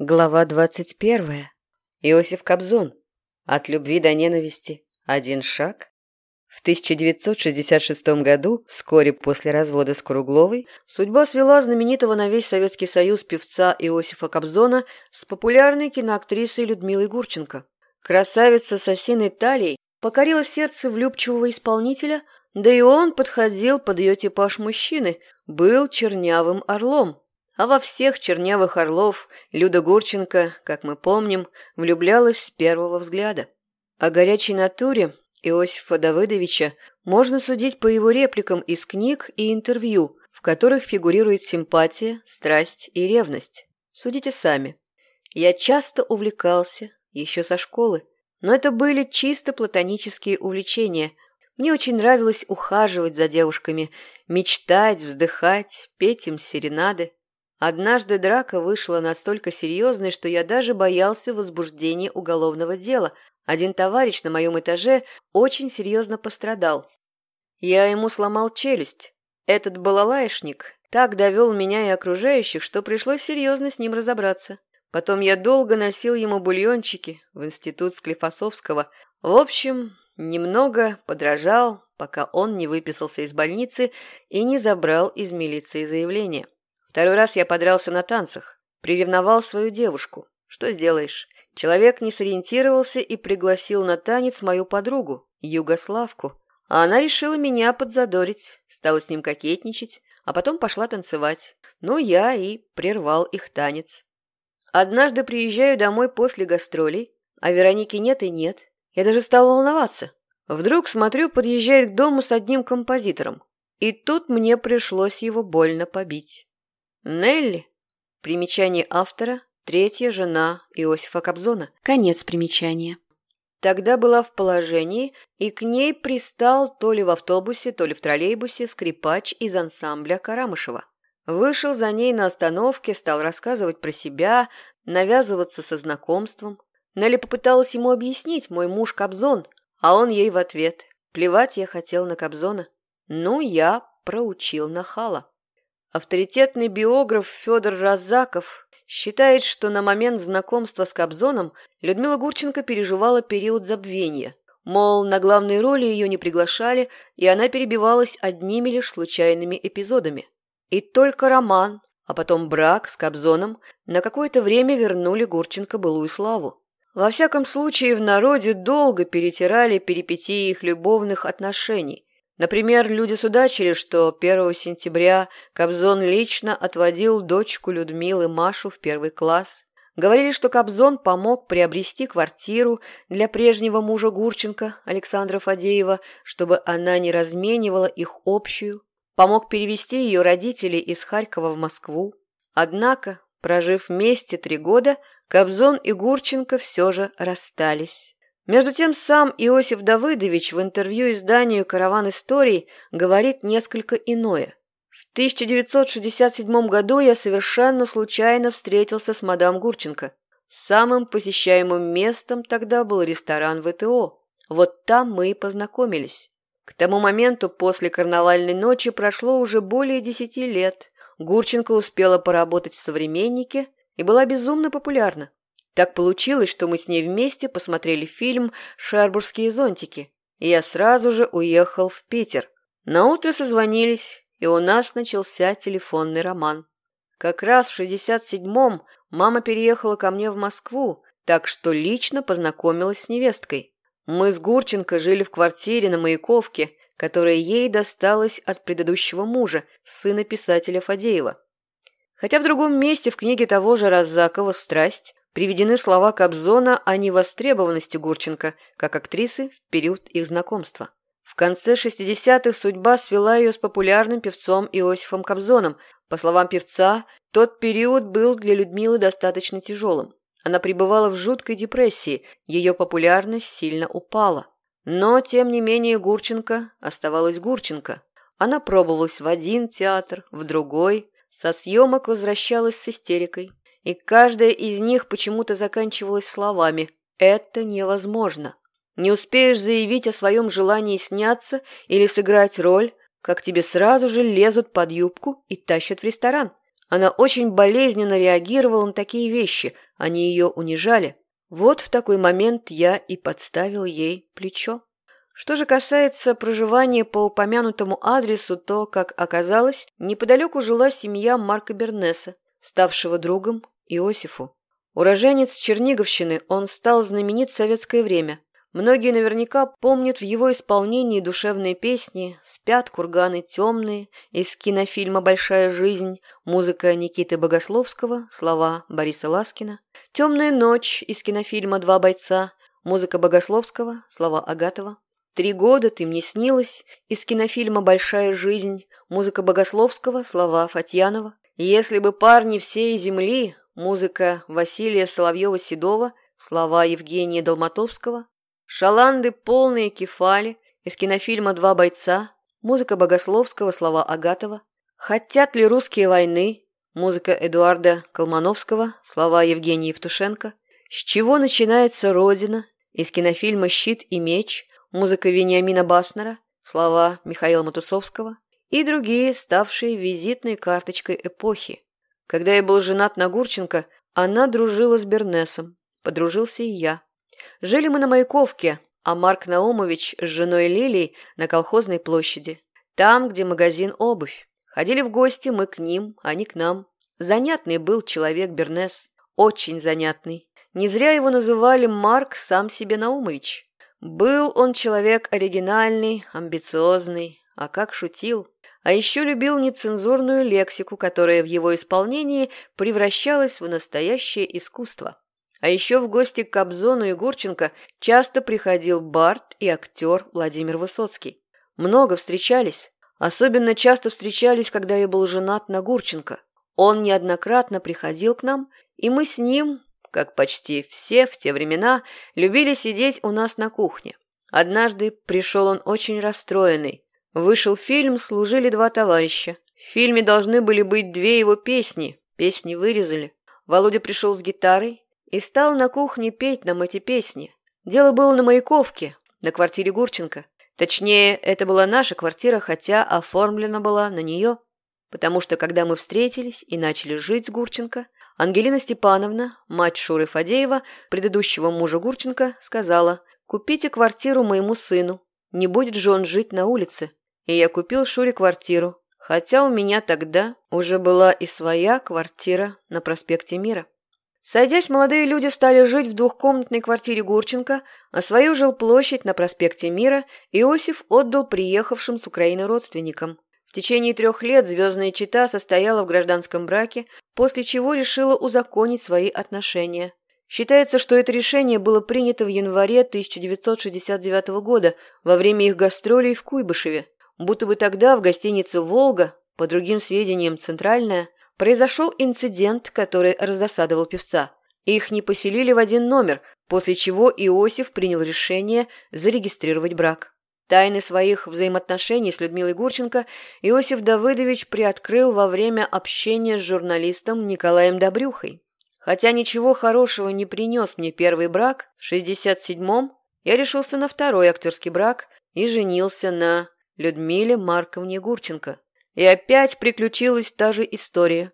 Глава двадцать первая. Иосиф Кобзон. От любви до ненависти. Один шаг. В 1966 году, вскоре после развода с Кругловой, судьба свела знаменитого на весь Советский Союз певца Иосифа Кобзона с популярной киноактрисой Людмилой Гурченко. Красавица с осиной талией покорила сердце влюбчивого исполнителя, да и он подходил под ее типаж мужчины, был чернявым орлом. А во всех чернявых орлов Люда Гурченко, как мы помним, влюблялась с первого взгляда. О горячей натуре Иосифа Давыдовича можно судить по его репликам из книг и интервью, в которых фигурирует симпатия, страсть и ревность. Судите сами. Я часто увлекался, еще со школы, но это были чисто платонические увлечения. Мне очень нравилось ухаживать за девушками, мечтать, вздыхать, петь им серенады. Однажды драка вышла настолько серьезной, что я даже боялся возбуждения уголовного дела. Один товарищ на моем этаже очень серьезно пострадал. Я ему сломал челюсть. Этот балалаишник так довел меня и окружающих, что пришлось серьезно с ним разобраться. Потом я долго носил ему бульончики в институт Склифосовского. В общем, немного подражал, пока он не выписался из больницы и не забрал из милиции заявление. Второй раз я подрался на танцах, приревновал свою девушку. Что сделаешь? Человек не сориентировался и пригласил на танец мою подругу, Югославку. А она решила меня подзадорить, стала с ним кокетничать, а потом пошла танцевать. Ну, я и прервал их танец. Однажды приезжаю домой после гастролей, а Вероники нет и нет. Я даже стал волноваться. Вдруг, смотрю, подъезжает к дому с одним композитором. И тут мне пришлось его больно побить. Нелли. Примечание автора. Третья жена Иосифа Кобзона. Конец примечания. Тогда была в положении, и к ней пристал то ли в автобусе, то ли в троллейбусе скрипач из ансамбля Карамышева. Вышел за ней на остановке, стал рассказывать про себя, навязываться со знакомством. Нелли попыталась ему объяснить, мой муж Кобзон, а он ей в ответ. Плевать я хотел на Кобзона. Ну, я проучил нахала. Авторитетный биограф Федор Разаков считает, что на момент знакомства с Кобзоном Людмила Гурченко переживала период забвения. Мол, на главные роли ее не приглашали, и она перебивалась одними лишь случайными эпизодами. И только роман, а потом брак с Кобзоном на какое-то время вернули Гурченко былую славу. Во всяком случае, в народе долго перетирали перипетии их любовных отношений, Например, люди судачили, что 1 сентября Кобзон лично отводил дочку Людмилы Машу в первый класс. Говорили, что Кобзон помог приобрести квартиру для прежнего мужа Гурченко, Александра Фадеева, чтобы она не разменивала их общую. Помог перевести ее родителей из Харькова в Москву. Однако, прожив вместе три года, Кобзон и Гурченко все же расстались. Между тем сам Иосиф Давыдович в интервью изданию «Караван историй» говорит несколько иное. В 1967 году я совершенно случайно встретился с мадам Гурченко. Самым посещаемым местом тогда был ресторан ВТО. Вот там мы и познакомились. К тому моменту после карнавальной ночи прошло уже более десяти лет. Гурченко успела поработать в «Современнике» и была безумно популярна. Так получилось, что мы с ней вместе посмотрели фильм «Шербургские зонтики», и я сразу же уехал в Питер. На утро созвонились, и у нас начался телефонный роман. Как раз в 67-м мама переехала ко мне в Москву, так что лично познакомилась с невесткой. Мы с Гурченко жили в квартире на Маяковке, которая ей досталась от предыдущего мужа, сына писателя Фадеева. Хотя в другом месте в книге того же Разакова «Страсть» приведены слова Кобзона о невостребованности Гурченко как актрисы в период их знакомства. В конце 60-х судьба свела ее с популярным певцом Иосифом Кобзоном. По словам певца, тот период был для Людмилы достаточно тяжелым. Она пребывала в жуткой депрессии, ее популярность сильно упала. Но, тем не менее, Гурченко оставалась Гурченко. Она пробовалась в один театр, в другой, со съемок возвращалась с истерикой, и каждая из них почему-то заканчивалась словами «это невозможно». Не успеешь заявить о своем желании сняться или сыграть роль, как тебе сразу же лезут под юбку и тащат в ресторан. Она очень болезненно реагировала на такие вещи, они ее унижали. Вот в такой момент я и подставил ей плечо. Что же касается проживания по упомянутому адресу, то, как оказалось, неподалеку жила семья Марка Бернеса, ставшего другом Иосифу. Уроженец Черниговщины, он стал знаменит в советское время. Многие наверняка помнят в его исполнении душевные песни «Спят курганы темные» из кинофильма «Большая жизнь», музыка Никиты Богословского, слова Бориса Ласкина, «Темная ночь» из кинофильма «Два бойца», музыка Богословского, слова Агатова, «Три года ты мне снилась» из кинофильма «Большая жизнь», музыка Богословского, слова Фатьянова, «Если бы парни всей земли» Музыка Василия Соловьева-Седова, слова Евгения Долматовского, шаланды полные кефали из кинофильма «Два бойца», музыка Богословского, слова Агатова, «Хотят ли русские войны», музыка Эдуарда Колмановского, слова Евгения Евтушенко, «С чего начинается Родина» из кинофильма «Щит и меч», музыка Вениамина Баснера, слова Михаила Матусовского и другие, ставшие визитной карточкой эпохи. Когда я был женат на Гурченко, она дружила с Бернесом. Подружился и я. Жили мы на Маяковке, а Марк Наумович с женой Лилией на колхозной площади. Там, где магазин обувь. Ходили в гости мы к ним, а не к нам. Занятный был человек Бернес. Очень занятный. Не зря его называли Марк сам себе Наумович. Был он человек оригинальный, амбициозный, а как шутил. А еще любил нецензурную лексику, которая в его исполнении превращалась в настоящее искусство. А еще в гости к Кобзону и Гурченко часто приходил Барт и актер Владимир Высоцкий. Много встречались. Особенно часто встречались, когда я был женат на Гурченко. Он неоднократно приходил к нам, и мы с ним, как почти все в те времена, любили сидеть у нас на кухне. Однажды пришел он очень расстроенный, Вышел фильм «Служили два товарища». В фильме должны были быть две его песни. Песни вырезали. Володя пришел с гитарой и стал на кухне петь нам эти песни. Дело было на Маяковке, на квартире Гурченко. Точнее, это была наша квартира, хотя оформлена была на нее. Потому что, когда мы встретились и начали жить с Гурченко, Ангелина Степановна, мать Шуры Фадеева, предыдущего мужа Гурченко, сказала «Купите квартиру моему сыну, не будет же он жить на улице» и я купил Шуре квартиру, хотя у меня тогда уже была и своя квартира на проспекте Мира. Сойдясь, молодые люди стали жить в двухкомнатной квартире Гурченко, а свою жилплощадь на проспекте Мира Иосиф отдал приехавшим с Украины родственникам. В течение трех лет звездная чита состояла в гражданском браке, после чего решила узаконить свои отношения. Считается, что это решение было принято в январе 1969 года во время их гастролей в Куйбышеве. Будто бы тогда в гостинице «Волга», по другим сведениям «Центральная», произошел инцидент, который раздосадовал певца. Их не поселили в один номер, после чего Иосиф принял решение зарегистрировать брак. Тайны своих взаимоотношений с Людмилой Гурченко Иосиф Давыдович приоткрыл во время общения с журналистом Николаем Добрюхой. Хотя ничего хорошего не принес мне первый брак, в 67-м я решился на второй актерский брак и женился на Людмиле Марковне Гурченко. И опять приключилась та же история.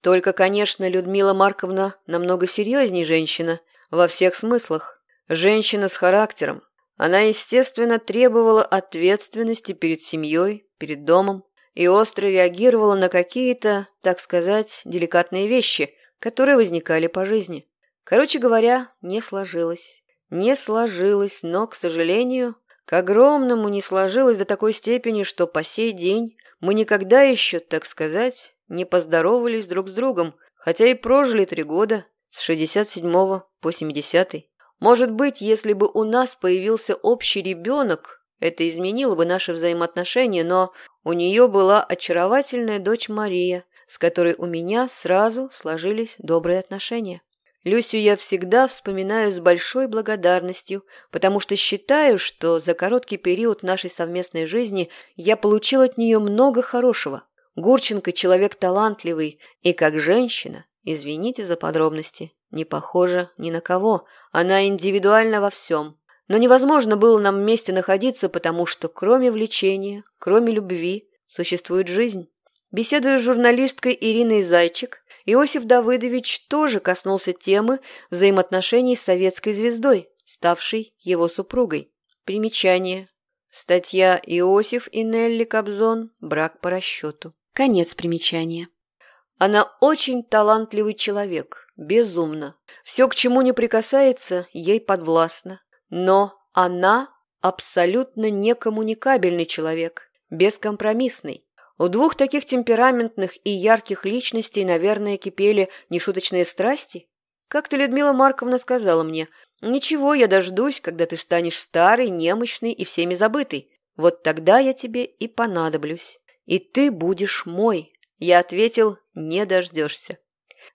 Только, конечно, Людмила Марковна намного серьезней женщина во всех смыслах. Женщина с характером. Она, естественно, требовала ответственности перед семьей, перед домом и остро реагировала на какие-то, так сказать, деликатные вещи, которые возникали по жизни. Короче говоря, не сложилось. Не сложилось, но, к сожалению, к огромному не сложилось до такой степени, что по сей день мы никогда еще, так сказать, не поздоровались друг с другом, хотя и прожили три года, с 67 по 70 -й. Может быть, если бы у нас появился общий ребенок, это изменило бы наши взаимоотношения, но у нее была очаровательная дочь Мария, с которой у меня сразу сложились добрые отношения. Люсю я всегда вспоминаю с большой благодарностью, потому что считаю, что за короткий период нашей совместной жизни я получил от нее много хорошего. Гурченко человек талантливый и как женщина, извините за подробности, не похожа ни на кого. Она индивидуальна во всем. Но невозможно было нам вместе находиться, потому что кроме влечения, кроме любви, существует жизнь. Беседуя с журналисткой Ириной Зайчик, Иосиф Давыдович тоже коснулся темы взаимоотношений с советской звездой, ставшей его супругой. Примечание. Статья «Иосиф и Нелли Кобзон. Брак по расчету». Конец примечания. Она очень талантливый человек, безумно. Все, к чему не прикасается, ей подвластно. Но она абсолютно некоммуникабельный человек, бескомпромиссный. У двух таких темпераментных и ярких личностей, наверное, кипели нешуточные страсти. Как-то Людмила Марковна сказала мне, «Ничего, я дождусь, когда ты станешь старый, немощный и всеми забытый. Вот тогда я тебе и понадоблюсь. И ты будешь мой». Я ответил, «Не дождешься».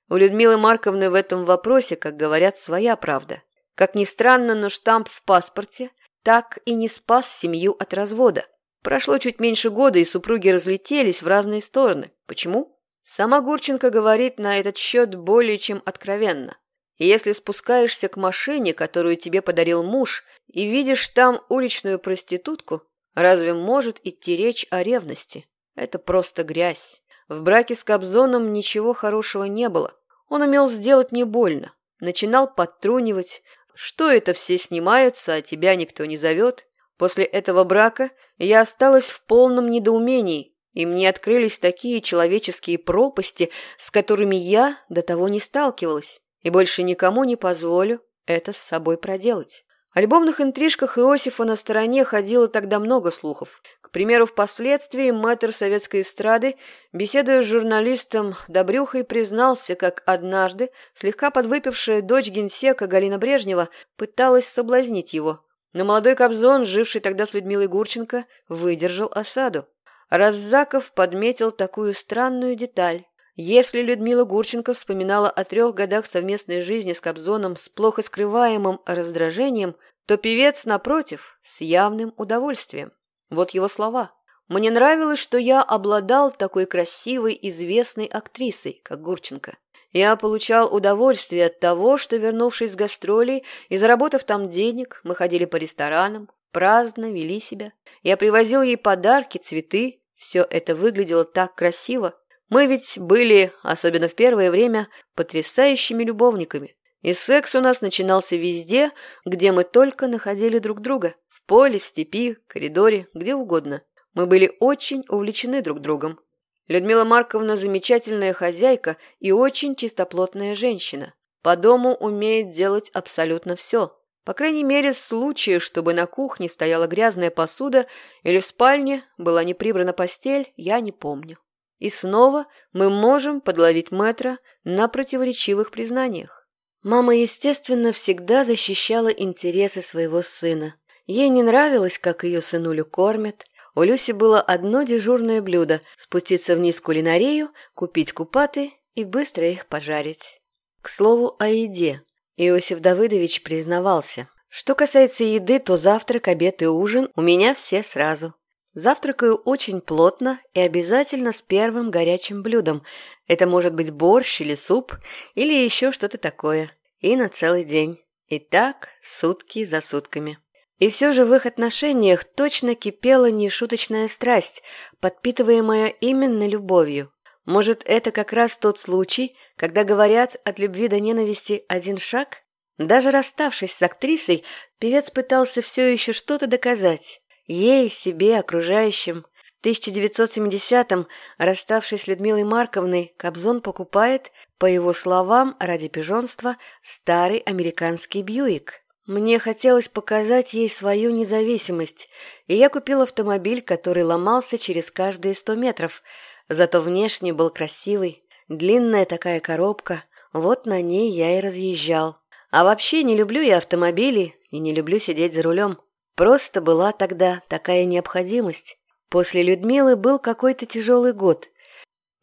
У Людмилы Марковны в этом вопросе, как говорят, своя правда. Как ни странно, но штамп в паспорте так и не спас семью от развода. Прошло чуть меньше года, и супруги разлетелись в разные стороны. Почему? Сама Гурченко говорит на этот счет более чем откровенно. Если спускаешься к машине, которую тебе подарил муж, и видишь там уличную проститутку, разве может идти речь о ревности? Это просто грязь. В браке с Кобзоном ничего хорошего не было. Он умел сделать не больно. Начинал подтрунивать. Что это все снимаются, а тебя никто не зовет? После этого брака я осталась в полном недоумении, и мне открылись такие человеческие пропасти, с которыми я до того не сталкивалась, и больше никому не позволю это с собой проделать. О любовных интрижках Иосифа на стороне ходило тогда много слухов. К примеру, впоследствии мэтр советской эстрады, беседуя с журналистом Добрюхой, признался, как однажды слегка подвыпившая дочь генсека Галина Брежнева пыталась соблазнить его – но молодой Кобзон, живший тогда с Людмилой Гурченко, выдержал осаду. Раззаков подметил такую странную деталь. Если Людмила Гурченко вспоминала о трех годах совместной жизни с Кобзоном с плохо скрываемым раздражением, то певец, напротив, с явным удовольствием. Вот его слова. «Мне нравилось, что я обладал такой красивой, известной актрисой, как Гурченко. Я получал удовольствие от того, что, вернувшись с гастролей и заработав там денег, мы ходили по ресторанам, праздно вели себя. Я привозил ей подарки, цветы. Все это выглядело так красиво. Мы ведь были, особенно в первое время, потрясающими любовниками. И секс у нас начинался везде, где мы только находили друг друга. В поле, в степи, коридоре, где угодно. Мы были очень увлечены друг другом. Людмила Марковна замечательная хозяйка и очень чистоплотная женщина. По дому умеет делать абсолютно все. По крайней мере, случае, чтобы на кухне стояла грязная посуда или в спальне была не прибрана постель, я не помню. И снова мы можем подловить метра на противоречивых признаниях. Мама, естественно, всегда защищала интересы своего сына. Ей не нравилось, как ее сынулю кормят, у Люси было одно дежурное блюдо – спуститься вниз в кулинарию, купить купаты и быстро их пожарить. К слову о еде. Иосиф Давыдович признавался. Что касается еды, то завтрак, обед и ужин у меня все сразу. Завтракаю очень плотно и обязательно с первым горячим блюдом. Это может быть борщ или суп, или еще что-то такое. И на целый день. И так сутки за сутками. И все же в их отношениях точно кипела нешуточная страсть, подпитываемая именно любовью. Может, это как раз тот случай, когда говорят от любви до ненависти один шаг? Даже расставшись с актрисой, певец пытался все еще что-то доказать. Ей, себе, окружающим. В 1970-м, расставшись с Людмилой Марковной, Кобзон покупает, по его словам, ради пижонства, старый американский Бьюик. Мне хотелось показать ей свою независимость, и я купил автомобиль, который ломался через каждые сто метров, зато внешне был красивый, длинная такая коробка, вот на ней я и разъезжал. А вообще не люблю я автомобили и не люблю сидеть за рулем. Просто была тогда такая необходимость. После Людмилы был какой-то тяжелый год.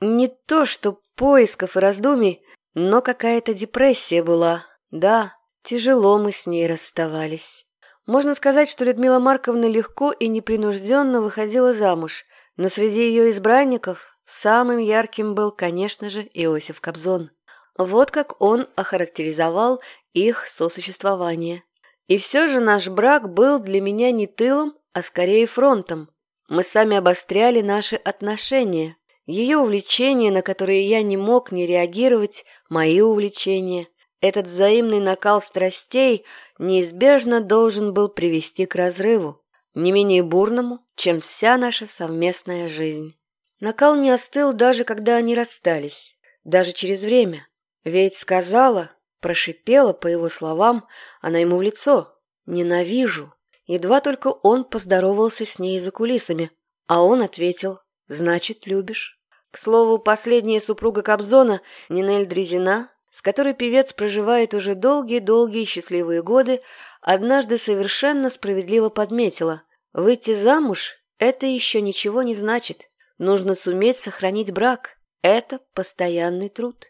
Не то что поисков и раздумий, но какая-то депрессия была, да, Тяжело мы с ней расставались. Можно сказать, что Людмила Марковна легко и непринужденно выходила замуж, но среди ее избранников самым ярким был, конечно же, Иосиф Кобзон. Вот как он охарактеризовал их сосуществование. И все же наш брак был для меня не тылом, а скорее фронтом. Мы сами обостряли наши отношения. Ее увлечения, на которые я не мог не реагировать, мои увлечения. Этот взаимный накал страстей неизбежно должен был привести к разрыву, не менее бурному, чем вся наша совместная жизнь. Накал не остыл даже когда они расстались, даже через время. Ведь сказала, прошипела, по его словам, она ему в лицо «Ненавижу». Едва только он поздоровался с ней за кулисами, а он ответил «Значит, любишь». К слову, последняя супруга Кобзона, Нинель Дрезина, с которой певец проживает уже долгие-долгие счастливые годы, однажды совершенно справедливо подметила, выйти замуж – это еще ничего не значит. Нужно суметь сохранить брак. Это постоянный труд.